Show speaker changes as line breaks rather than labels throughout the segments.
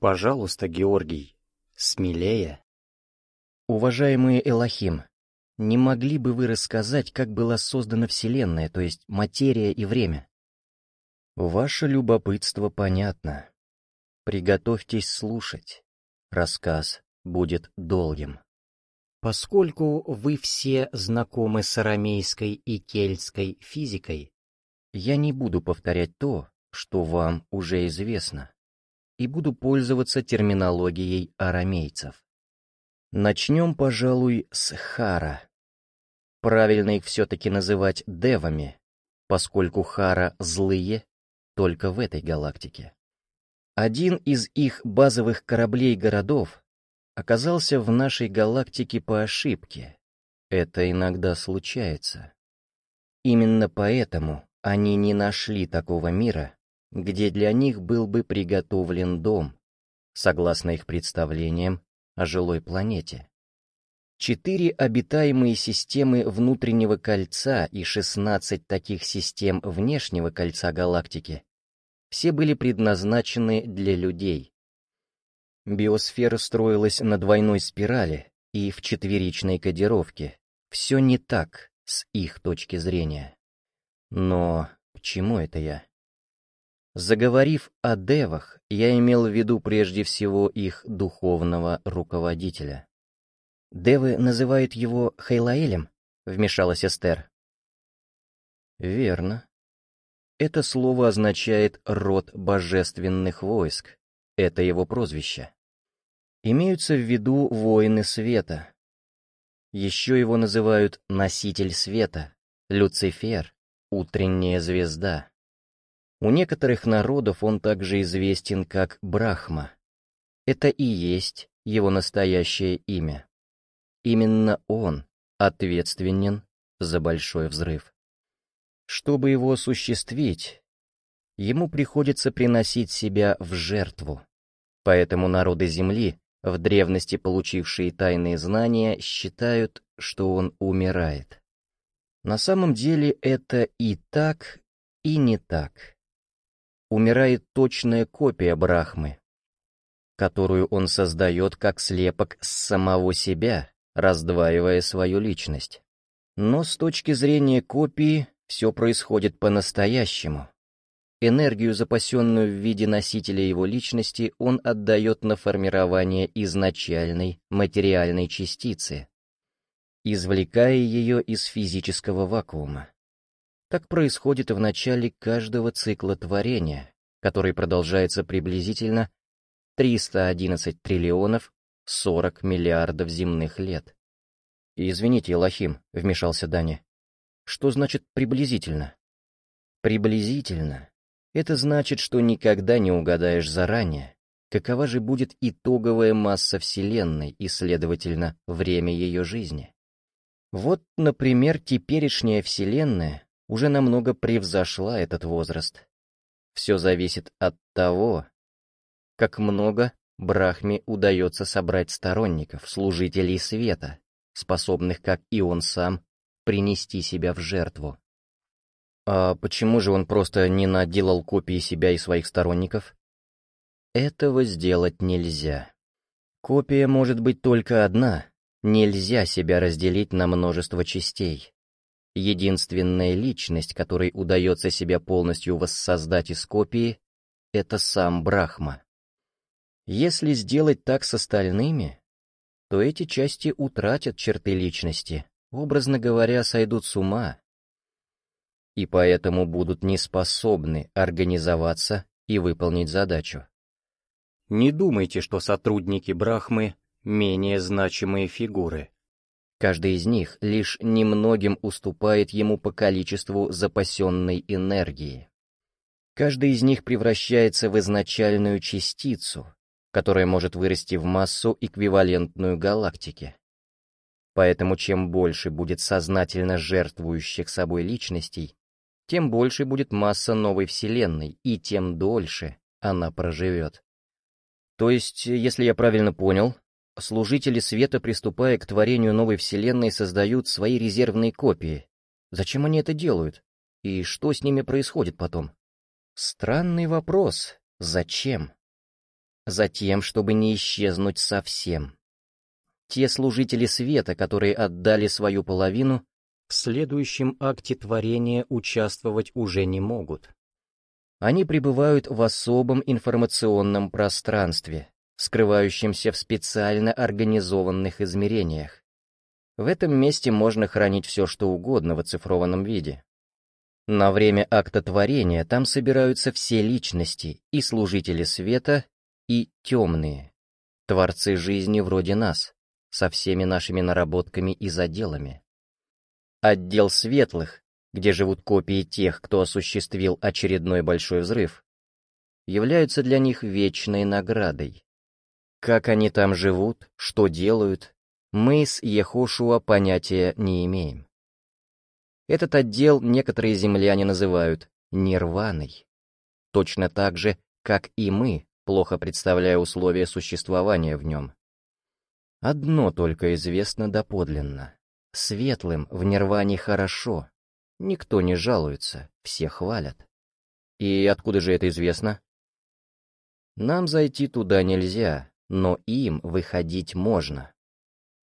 Пожалуйста, Георгий, смелее.
Уважаемые Элохим, не могли бы вы рассказать, как была создана Вселенная, то есть материя и время? Ваше любопытство понятно. Приготовьтесь слушать. Рассказ будет долгим.
Поскольку вы все знакомы с арамейской и кельтской физикой,
я не буду повторять то, что вам уже известно, и буду пользоваться терминологией арамейцев. Начнем, пожалуй, с Хара. Правильно их все-таки называть девами, поскольку Хара злые только в этой галактике. Один из их базовых кораблей-городов оказался в нашей галактике по ошибке. Это иногда случается. Именно поэтому они не нашли такого мира, где для них был бы приготовлен дом, согласно их представлениям о жилой планете. Четыре обитаемые системы внутреннего кольца и 16 таких систем внешнего кольца галактики все были предназначены для людей. Биосфера строилась на двойной спирали и в четверичной кодировке. Все не так с их точки зрения. Но к чему это я? Заговорив о девах, я имел в виду прежде всего их духовного руководителя. «Девы называют его Хейлаэлем», — вмешалась Эстер. «Верно. Это слово означает «род божественных войск». Это его прозвище. Имеются в виду воины света. Еще его называют «носитель света», «Люцифер», «утренняя звезда». У некоторых народов он также известен как Брахма. Это и есть его настоящее имя. Именно он ответственен за большой взрыв. Чтобы его осуществить, ему приходится приносить себя в жертву. Поэтому народы Земли, в древности получившие тайные знания, считают, что он умирает. На самом деле это и так, и не так. Умирает точная копия Брахмы, которую он создает как слепок с самого себя, раздваивая свою личность. Но с точки зрения копии все происходит по-настоящему. Энергию, запасенную в виде носителя его личности, он отдает на формирование изначальной материальной частицы, извлекая ее из физического вакуума. Так происходит в начале каждого цикла творения, который продолжается приблизительно 311 триллионов 40 миллиардов земных лет. «Извините, Лохим», — вмешался Даня. Что значит «приблизительно»? Приблизительно — это значит, что никогда не угадаешь заранее, какова же будет итоговая масса Вселенной и, следовательно, время ее жизни. Вот, например, теперешняя Вселенная уже намного превзошла этот возраст. Все зависит от того, как много Брахме удается собрать сторонников, служителей света, способных, как и он сам, принести себя в жертву. А почему же он просто не наделал копии себя и своих сторонников? Этого сделать нельзя. Копия может быть только одна, нельзя себя разделить на множество частей. Единственная личность, которой удается себя полностью воссоздать из копии, это сам Брахма. Если сделать так с остальными, то эти части утратят черты личности, образно говоря, сойдут с ума, и поэтому будут неспособны организоваться и выполнить задачу. Не думайте, что сотрудники Брахмы — менее значимые фигуры. Каждый из них лишь немногим уступает ему по количеству запасенной энергии. Каждый из них превращается в изначальную частицу, которая может вырасти в массу, эквивалентную галактике. Поэтому чем больше будет сознательно жертвующих собой личностей, тем больше будет масса новой Вселенной, и тем дольше она проживет. То есть, если я правильно понял, служители света, приступая к творению новой Вселенной, создают свои резервные копии. Зачем они это делают? И что с ними происходит потом? Странный вопрос. Зачем? затем, чтобы не исчезнуть совсем. Те служители света, которые отдали свою половину,
в следующем акте творения участвовать уже не могут.
Они пребывают в особом информационном пространстве, скрывающемся в специально организованных измерениях. В этом месте можно хранить все, что угодно в оцифрованном виде. На время акта творения там собираются все личности, и служители света, и темные, творцы жизни вроде нас, со всеми нашими наработками и заделами. Отдел светлых, где живут копии тех, кто осуществил очередной большой взрыв, являются для них вечной наградой. Как они там живут, что делают, мы с Ехошуа понятия не имеем. Этот отдел некоторые земляне называют нирваной. Точно так же, как и мы, плохо представляя условия существования в нем. Одно только известно доподлинно. Светлым в нирване хорошо. Никто не жалуется, все хвалят. И откуда же это известно? Нам зайти туда нельзя, но им выходить можно.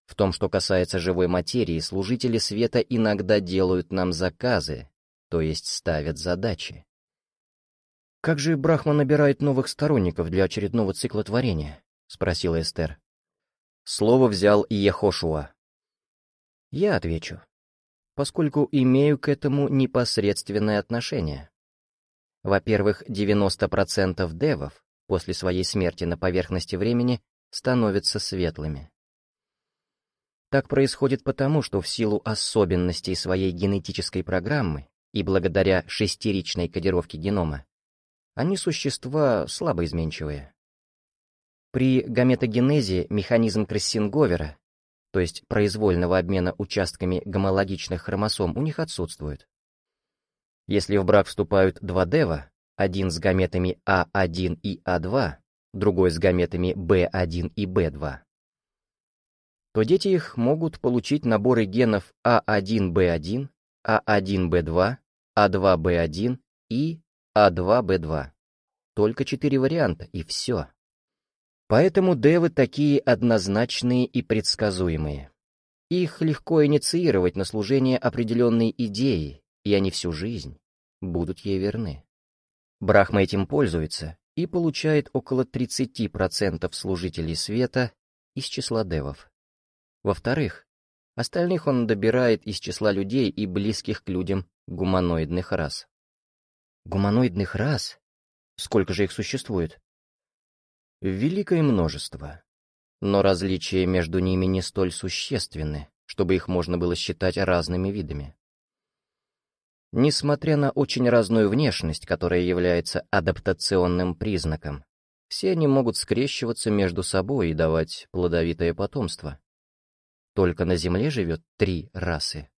В том, что касается живой материи, служители света иногда делают нам заказы, то есть ставят задачи. «Как же Брахма набирает новых сторонников для очередного цикла творения?» — спросила Эстер. Слово взял Ехошуа. Я отвечу, поскольку имею к этому непосредственное отношение. Во-первых, 90% девов после своей смерти на поверхности времени становятся светлыми. Так происходит потому, что в силу особенностей своей генетической программы и благодаря шестеричной кодировке генома, они существа слабоизменчивые. При гаметогенезе механизм Крессинговера, то есть произвольного обмена участками гомологичных хромосом, у них отсутствует. Если в брак вступают два дева, один с гаметами А1 и А2, другой с гаметами Б1 и Б2, то дети их могут получить наборы генов А1Б1, А1Б2, А2Б1 и А2Б2. Только четыре варианта, и все. Поэтому девы такие однозначные и предсказуемые. Их легко инициировать на служение определенной идеи, и они всю жизнь будут ей верны. Брахма этим пользуется и получает около 30% служителей света из числа девов. Во-вторых, остальных он добирает из числа людей и близких к людям гуманоидных рас. Гуманоидных рас? Сколько же их существует? Великое множество. Но различия между ними не столь существенны, чтобы их можно было считать разными видами. Несмотря на очень разную внешность, которая является адаптационным признаком, все они могут скрещиваться между собой и давать плодовитое потомство. Только на Земле живет три расы.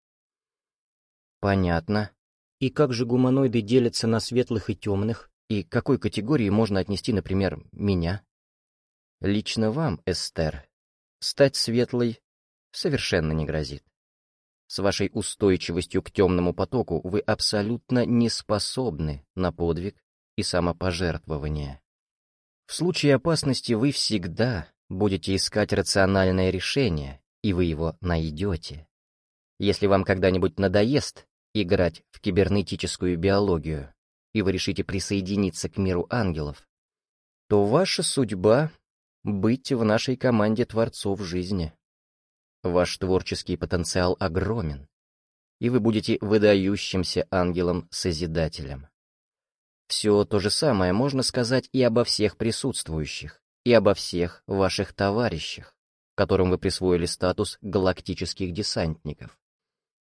Понятно. И как же гуманоиды делятся на светлых и темных? И к какой категории можно отнести, например, меня? Лично вам, Эстер, стать светлой совершенно не грозит. С вашей устойчивостью к темному потоку вы абсолютно не способны на подвиг и самопожертвование. В случае опасности вы всегда будете искать рациональное решение и вы его найдете. Если вам когда-нибудь надоест играть в кибернетическую биологию, и вы решите присоединиться к миру ангелов, то ваша судьба — быть в нашей команде творцов жизни. Ваш творческий потенциал огромен, и вы будете выдающимся ангелом-созидателем. Все то же самое можно сказать и обо всех присутствующих, и обо всех ваших товарищах которым вы присвоили статус галактических десантников.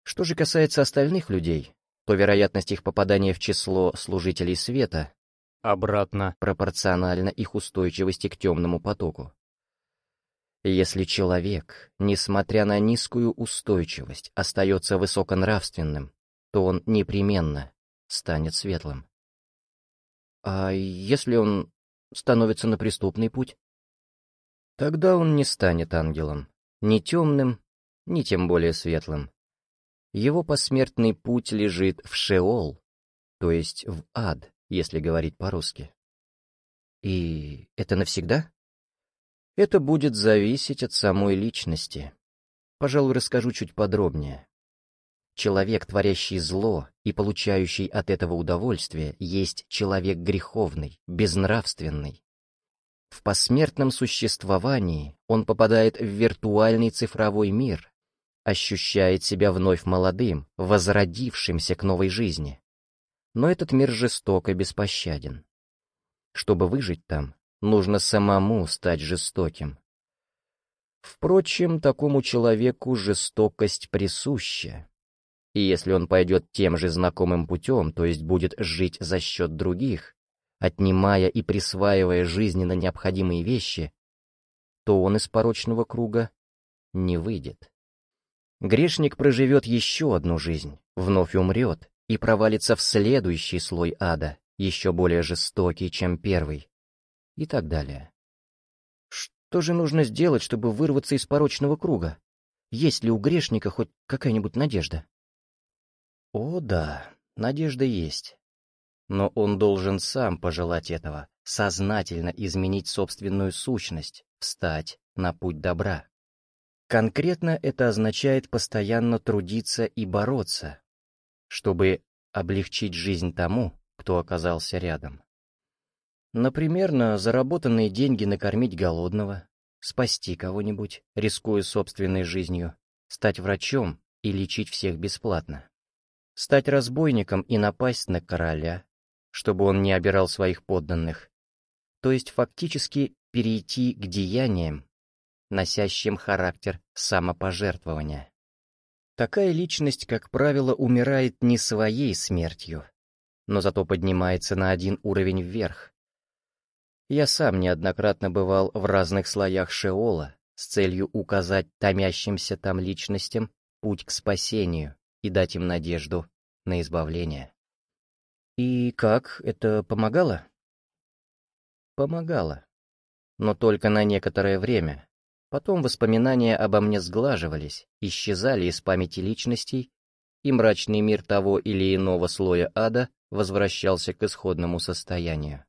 Что же касается остальных людей, то вероятность их попадания в число служителей света обратно пропорциональна их устойчивости к темному потоку. Если человек, несмотря на низкую устойчивость, остается высоконравственным, то он непременно станет светлым. А если он становится на преступный путь? Тогда он не станет ангелом, ни темным, ни тем более светлым. Его посмертный путь лежит в Шеол, то есть в ад, если говорить по-русски.
И это навсегда?
Это будет зависеть от самой личности. Пожалуй, расскажу чуть подробнее. Человек, творящий зло и получающий от этого удовольствие, есть человек греховный, безнравственный. В посмертном существовании он попадает в виртуальный цифровой мир, ощущает себя вновь молодым, возродившимся к новой жизни. Но этот мир жесток и беспощаден. Чтобы выжить там, нужно самому стать жестоким. Впрочем, такому человеку жестокость присуща. И если он пойдет тем же знакомым путем, то есть будет жить за счет других, отнимая и присваивая жизненно необходимые вещи, то он из порочного круга не выйдет. Грешник проживет еще одну жизнь, вновь умрет и провалится в следующий слой ада, еще более жестокий, чем первый, и так далее. Что же нужно сделать, чтобы вырваться из порочного круга? Есть ли у грешника хоть какая-нибудь надежда? О да, надежда есть. Но он должен сам пожелать этого, сознательно изменить собственную сущность, встать на путь добра. Конкретно это означает постоянно трудиться и бороться, чтобы облегчить жизнь тому, кто оказался рядом. Например, на заработанные деньги накормить голодного, спасти кого-нибудь, рискуя собственной жизнью, стать врачом и лечить всех бесплатно. Стать разбойником и напасть на короля, чтобы он не обирал своих подданных. То есть фактически перейти к деяниям, носящим характер самопожертвования. Такая личность, как правило, умирает не своей смертью, но зато поднимается на один уровень вверх. Я сам неоднократно бывал в разных слоях Шеола с целью указать томящимся там личностям путь к спасению и дать им надежду на избавление. И как, это помогало? Помогало. Но только на некоторое время. Потом воспоминания обо мне сглаживались, исчезали из памяти личностей, и мрачный мир того или иного слоя ада возвращался к исходному состоянию.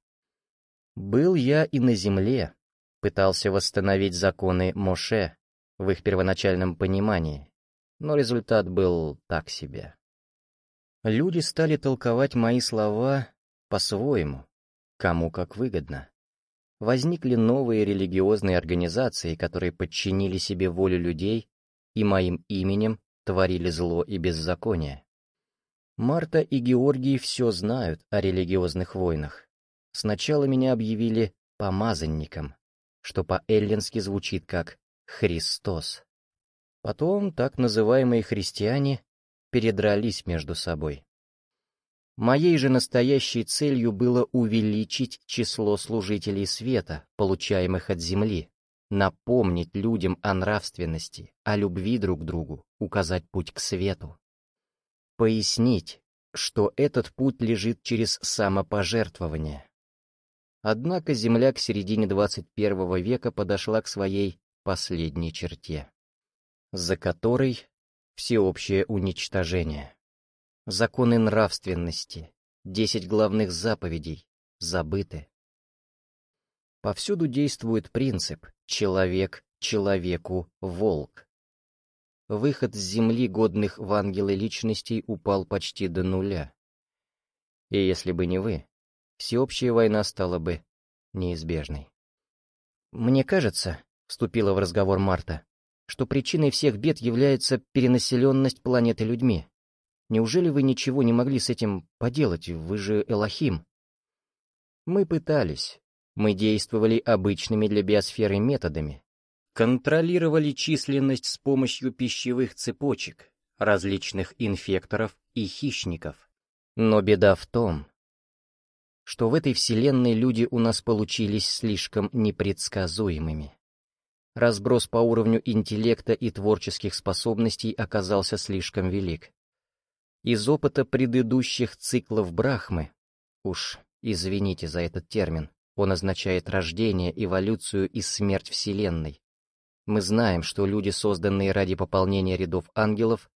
Был я и на земле, пытался восстановить законы Моше в их первоначальном понимании, но результат был так себе. Люди стали толковать мои слова по-своему, кому как выгодно. Возникли новые религиозные организации, которые подчинили себе волю людей и моим именем творили зло и беззаконие. Марта и Георгий все знают о религиозных войнах. Сначала меня объявили помазанником, что по-эллински звучит как «Христос». Потом так называемые христиане передрались между собой. Моей же настоящей целью было увеличить число служителей света, получаемых от земли, напомнить людям о нравственности, о любви друг к другу, указать путь к свету. Пояснить, что этот путь лежит через самопожертвование. Однако Земля к середине 21 века подошла к своей последней черте, за которой всеобщее уничтожение. Законы нравственности, десять главных заповедей забыты. Повсюду действует принцип «человек человеку волк». Выход с земли годных в ангелы личностей упал почти до нуля. И если бы не вы, всеобщая война стала бы неизбежной. «Мне кажется», — вступила в разговор Марта, «что причиной всех бед является перенаселенность планеты людьми. Неужели вы ничего не могли с этим поделать? Вы же Элохим». Мы пытались. Мы действовали обычными для биосферы методами. Контролировали численность с помощью пищевых цепочек, различных инфекторов и хищников. Но беда в том, что в этой вселенной люди у нас получились слишком непредсказуемыми. Разброс по уровню интеллекта и творческих способностей оказался слишком велик. Из опыта предыдущих циклов Брахмы, уж извините за этот термин, он означает рождение, эволюцию и смерть Вселенной. Мы знаем, что люди, созданные ради пополнения рядов ангелов,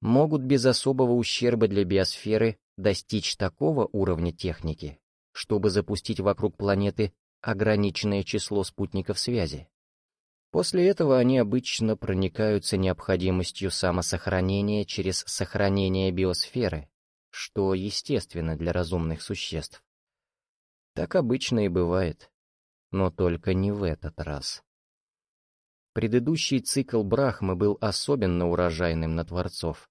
могут без особого ущерба для биосферы достичь такого уровня техники,
чтобы запустить вокруг планеты ограниченное число спутников связи. После этого они обычно проникаются необходимостью самосохранения через сохранение биосферы, что естественно для разумных существ. Так обычно и бывает, но только не в этот раз. Предыдущий цикл Брахмы был особенно урожайным на Творцов.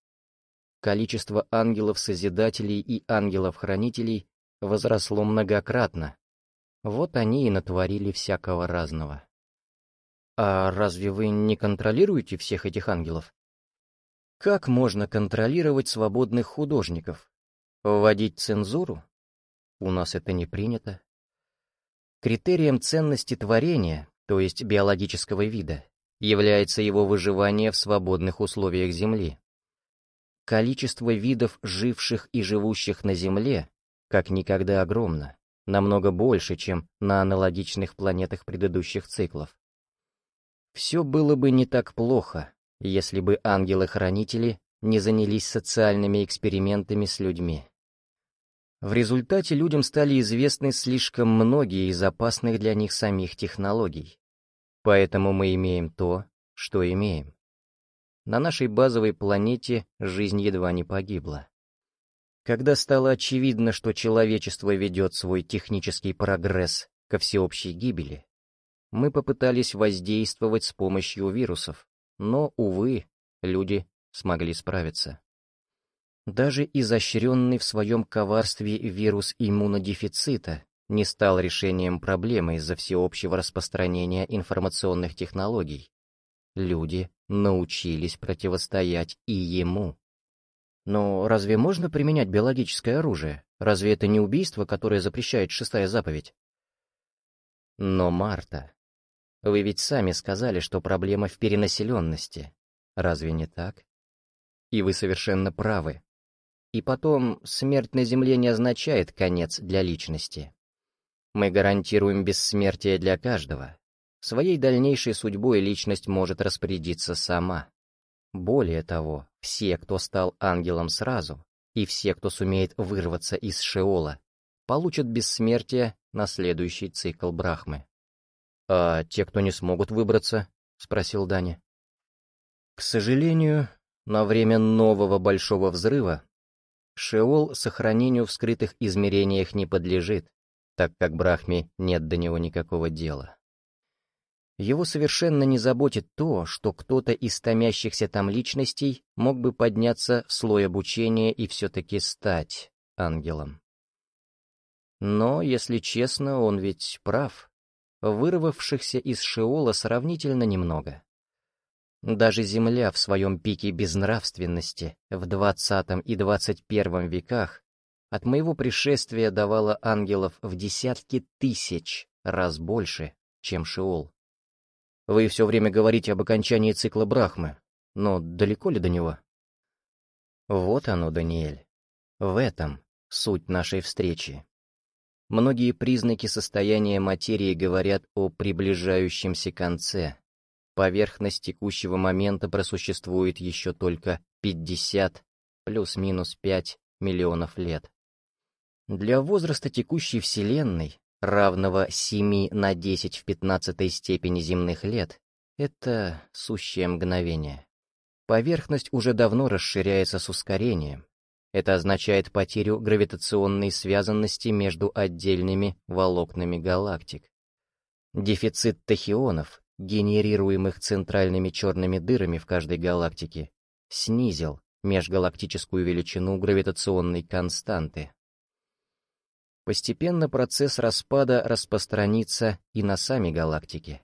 Количество ангелов-созидателей и ангелов-хранителей возросло многократно. Вот они и натворили всякого разного. А разве вы не контролируете всех этих ангелов? Как можно контролировать свободных художников? Вводить цензуру? У нас это не принято. Критерием ценности творения, то есть биологического вида, является его выживание в свободных условиях Земли. Количество видов, живших и живущих на Земле, как никогда огромно, намного больше, чем на аналогичных планетах предыдущих циклов. Все было бы не так плохо, если бы ангелы-хранители не занялись социальными экспериментами с людьми. В результате людям стали известны слишком многие из опасных для них самих технологий. Поэтому мы имеем то, что имеем. На нашей базовой планете жизнь едва не погибла. Когда стало очевидно, что человечество ведет свой технический прогресс ко всеобщей гибели, мы попытались воздействовать с помощью вирусов, но, увы, люди смогли справиться. Даже изощренный в своем коварстве вирус иммунодефицита не стал решением проблемы из-за всеобщего распространения информационных технологий. Люди научились противостоять и ему. Но разве можно применять биологическое оружие? Разве это не убийство, которое запрещает шестая заповедь? Но, Марта, вы ведь сами сказали, что проблема в перенаселенности. Разве не так? И вы совершенно правы. И потом, смерть на Земле не означает конец для личности. Мы гарантируем бессмертие для каждого. Своей дальнейшей судьбой личность может распорядиться сама. Более того, все, кто стал ангелом сразу, и все, кто сумеет вырваться из Шеола, получат бессмертие на следующий цикл Брахмы. «А те, кто не смогут выбраться?» — спросил Даня. «К сожалению, на время нового большого взрыва Шеол сохранению в скрытых измерениях не подлежит, так как Брахме нет до него никакого дела. Его совершенно не заботит то, что кто-то из томящихся там личностей мог бы подняться в слой обучения и все-таки стать ангелом. Но, если честно, он ведь прав вырвавшихся из Шеола сравнительно немного. Даже Земля в своем пике безнравственности в 20 и 21 веках от моего пришествия давала ангелов в десятки тысяч раз больше, чем Шеол. Вы все время говорите об окончании цикла Брахмы, но далеко ли до него? Вот оно, Даниэль. В этом суть нашей встречи. Многие признаки состояния материи говорят о приближающемся конце. Поверхность текущего момента просуществует еще только 50 плюс-минус 5 миллионов лет. Для возраста текущей Вселенной, равного 7 на 10 в 15 степени земных лет, это сущее мгновение. Поверхность уже давно расширяется с ускорением, это означает потерю гравитационной связанности между отдельными волокнами галактик. Дефицит тахионов, генерируемых центральными черными дырами в каждой галактике, снизил межгалактическую величину гравитационной константы. Постепенно процесс распада распространится и на сами галактики.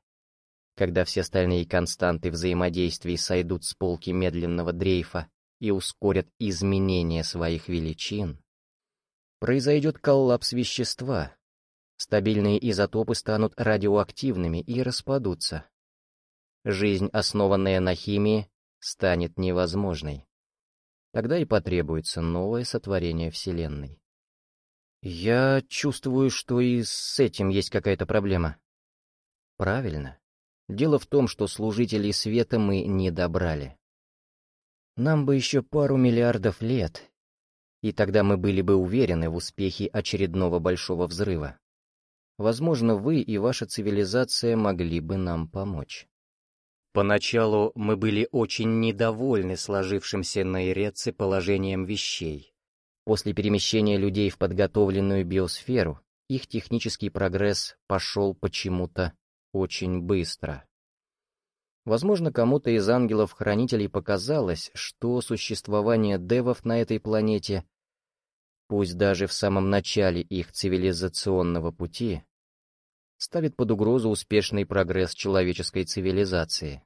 Когда все остальные константы взаимодействия сойдут с полки медленного дрейфа и ускорят изменение своих величин, произойдет коллапс вещества, стабильные изотопы станут радиоактивными и распадутся. Жизнь, основанная на химии, станет невозможной. Тогда и потребуется новое сотворение Вселенной. Я чувствую, что и с этим есть какая-то проблема. Правильно. Дело в том, что служителей света мы не добрали. Нам бы еще пару миллиардов лет, и тогда мы были бы уверены в успехе очередного большого взрыва. Возможно, вы и ваша цивилизация могли бы нам помочь. Поначалу мы были очень недовольны сложившимся на Иреце положением вещей. После перемещения людей в подготовленную биосферу их технический прогресс пошел почему-то очень быстро. Возможно, кому-то из ангелов-хранителей показалось, что существование девов на этой планете, пусть даже в самом начале их цивилизационного пути, ставит под угрозу успешный прогресс человеческой цивилизации.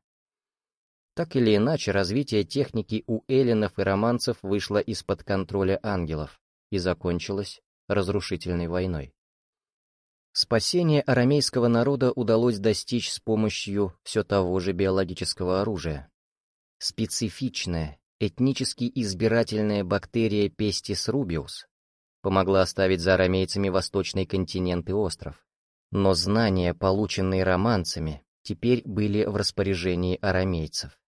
Так или иначе, развитие техники у эллинов и романцев вышло из-под контроля ангелов и закончилось разрушительной войной. Спасение арамейского народа удалось достичь с помощью все того же биологического оружия. Специфичная, этнически избирательная бактерия Pestis rubius помогла оставить за арамейцами восточный континент и остров. Но знания, полученные романцами, теперь были в распоряжении арамейцев.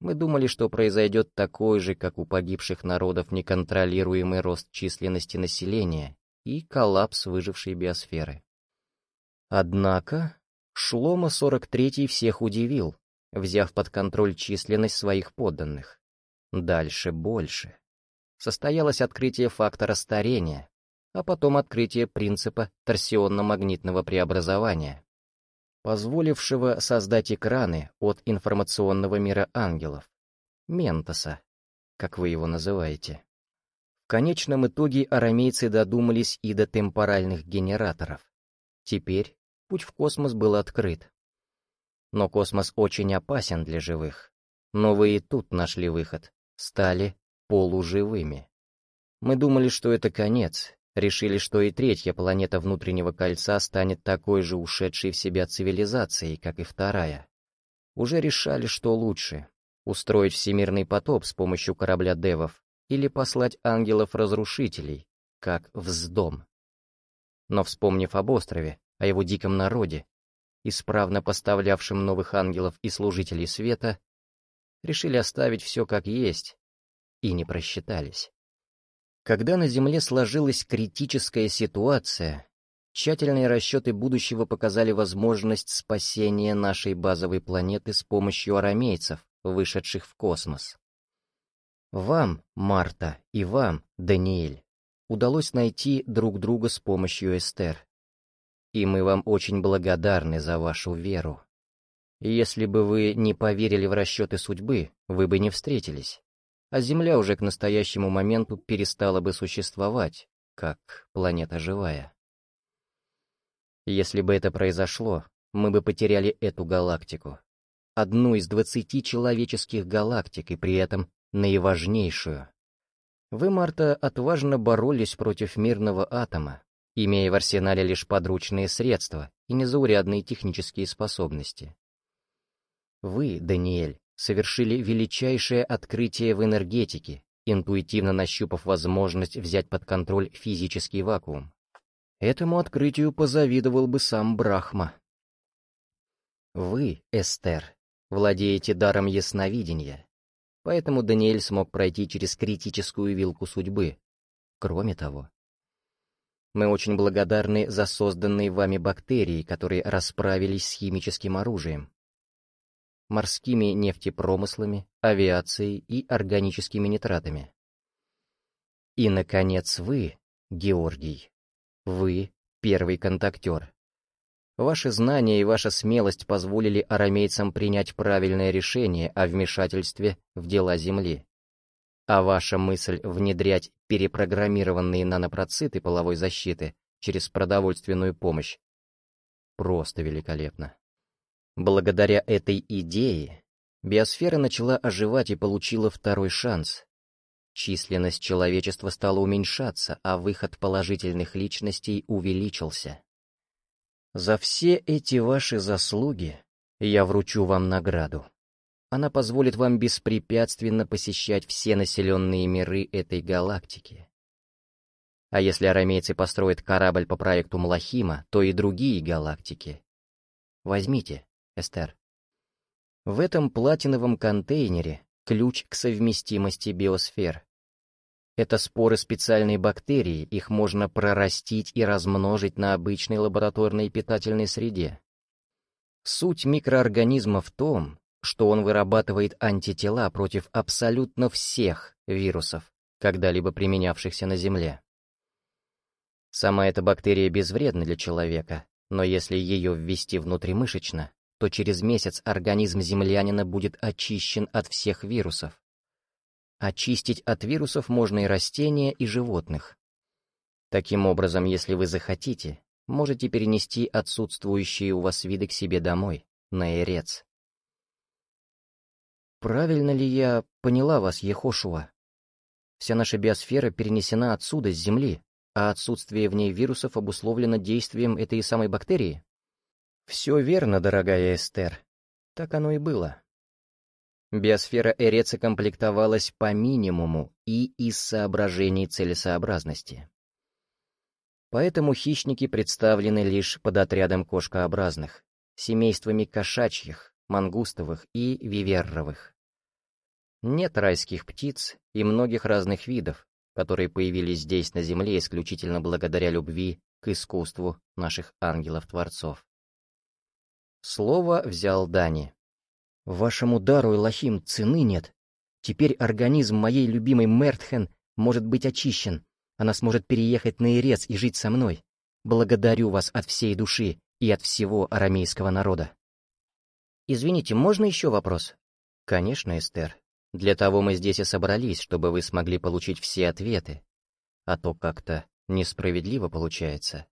Мы думали, что произойдет такой же, как у погибших народов, неконтролируемый рост численности населения и коллапс выжившей биосферы. Однако Шлома 43-й всех удивил, взяв под контроль численность своих подданных. Дальше больше. Состоялось открытие фактора старения, а потом открытие принципа торсионно-магнитного преобразования, позволившего создать экраны от информационного мира ангелов, Ментоса, как вы его называете. В конечном итоге арамейцы додумались и до темпоральных генераторов. Теперь путь в космос был открыт. Но космос очень опасен для живых. Но вы и тут нашли выход, стали полуживыми. Мы думали, что это конец, решили, что и третья планета внутреннего кольца станет такой же ушедшей в себя цивилизацией, как и вторая. Уже решали, что лучше — устроить всемирный потоп с помощью корабля девов или послать ангелов-разрушителей, как вздом. Но вспомнив об острове, о его диком народе, исправно поставлявшем новых ангелов и служителей света, решили оставить все как есть и не просчитались. Когда на Земле сложилась критическая ситуация, тщательные расчеты будущего показали возможность спасения нашей базовой планеты с помощью арамейцев, вышедших в космос. Вам, Марта, и вам, Даниэль, удалось найти друг друга с помощью Эстер. И мы вам очень благодарны за вашу веру. Если бы вы не поверили в расчеты судьбы, вы бы не встретились. А Земля уже к настоящему моменту перестала бы существовать, как планета живая. Если бы это произошло, мы бы потеряли эту галактику. Одну из двадцати человеческих галактик, и при этом наиважнейшую. Вы, Марта, отважно боролись против мирного атома, имея в арсенале лишь подручные средства и незаурядные технические способности. Вы, Даниэль, совершили величайшее открытие в энергетике, интуитивно нащупав возможность взять под контроль физический вакуум. Этому открытию позавидовал бы сам Брахма. Вы, Эстер, владеете даром ясновидения, Поэтому Даниэль смог пройти через критическую вилку судьбы. Кроме того, мы очень благодарны за созданные вами бактерии, которые расправились с химическим оружием, морскими нефтепромыслами, авиацией и органическими нитратами. И, наконец, вы, Георгий, вы первый контактер. Ваши знания и ваша смелость позволили арамейцам принять правильное решение о вмешательстве в дела Земли. А ваша мысль внедрять перепрограммированные нанопроциты половой защиты через продовольственную помощь просто великолепна. Благодаря этой идее биосфера начала оживать и получила второй шанс. Численность человечества стала уменьшаться, а выход положительных личностей увеличился. За все эти ваши заслуги я вручу вам награду. Она позволит вам беспрепятственно посещать все населенные миры этой галактики. А если арамейцы построят корабль по проекту Млахима, то и другие галактики. Возьмите, Эстер. В этом платиновом контейнере ключ к совместимости биосфер. Это споры специальной бактерии, их можно прорастить и размножить на обычной лабораторной питательной среде. Суть микроорганизма в том, что он вырабатывает антитела против абсолютно всех вирусов, когда-либо применявшихся на Земле. Сама эта бактерия безвредна для человека, но если ее ввести внутримышечно, то через месяц организм землянина будет очищен от всех вирусов. Очистить от вирусов можно и растения, и животных. Таким образом, если вы захотите, можете перенести отсутствующие у вас виды к себе домой, на Эрец. Правильно ли я поняла вас, Ехошуа? Вся наша биосфера перенесена отсюда, с Земли, а отсутствие в ней вирусов обусловлено действием этой самой бактерии? Все верно, дорогая Эстер. Так оно и было. Биосфера Эреца комплектовалась по минимуму и из соображений целесообразности. Поэтому хищники представлены лишь под отрядом кошкообразных, семействами кошачьих, мангустовых и виверровых. Нет райских птиц и многих разных видов, которые появились здесь на Земле исключительно благодаря любви к искусству наших ангелов-творцов. Слово взял Дани. «Вашему дару, Элохим, цены нет. Теперь организм моей любимой Мертхен может быть очищен. Она сможет переехать на Ирец и жить со мной. Благодарю вас от всей души и от всего арамейского народа». «Извините, можно еще вопрос?» «Конечно, Эстер. Для того мы здесь и собрались, чтобы вы смогли получить все ответы. А то как-то несправедливо получается.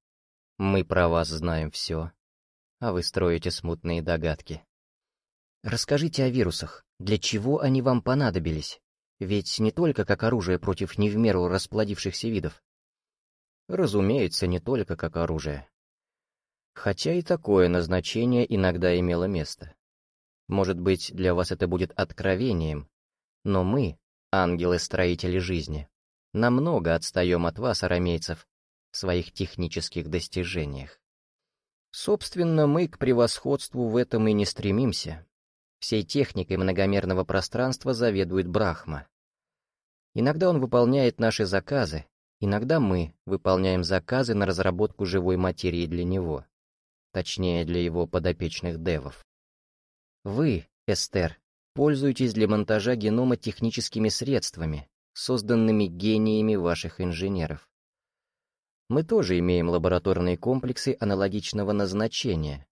Мы про вас знаем все, а вы строите смутные догадки. Расскажите о вирусах. Для чего они вам понадобились? Ведь не только как оружие против не в меру расплодившихся видов. Разумеется, не только как оружие. Хотя и такое назначение иногда имело место. Может быть, для вас это будет откровением, но мы, ангелы-строители жизни, намного отстаем от вас, арамейцев, в своих технических достижениях. Собственно, мы к превосходству в этом и не стремимся. Всей техникой многомерного пространства заведует Брахма. Иногда он выполняет наши заказы, иногда мы выполняем заказы на разработку живой материи для него, точнее для его подопечных девов. Вы, Эстер, пользуетесь для монтажа генома техническими средствами, созданными гениями ваших инженеров. Мы тоже имеем лабораторные комплексы аналогичного назначения.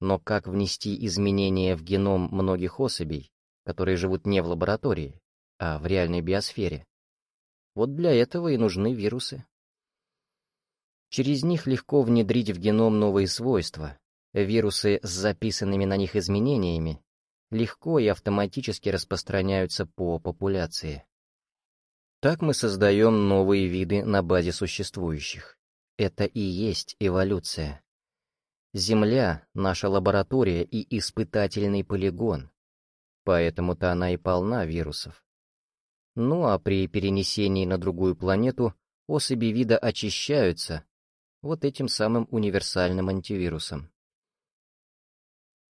Но как внести изменения в геном многих особей, которые живут не в лаборатории, а в реальной биосфере? Вот для этого и нужны вирусы. Через них легко внедрить в геном новые свойства. Вирусы с записанными на них изменениями легко и автоматически распространяются по популяции. Так мы создаем новые виды на базе существующих. Это и есть эволюция. Земля — наша лаборатория и испытательный полигон. Поэтому-то она и полна вирусов. Ну а при перенесении на другую планету особи вида очищаются вот этим самым универсальным антивирусом.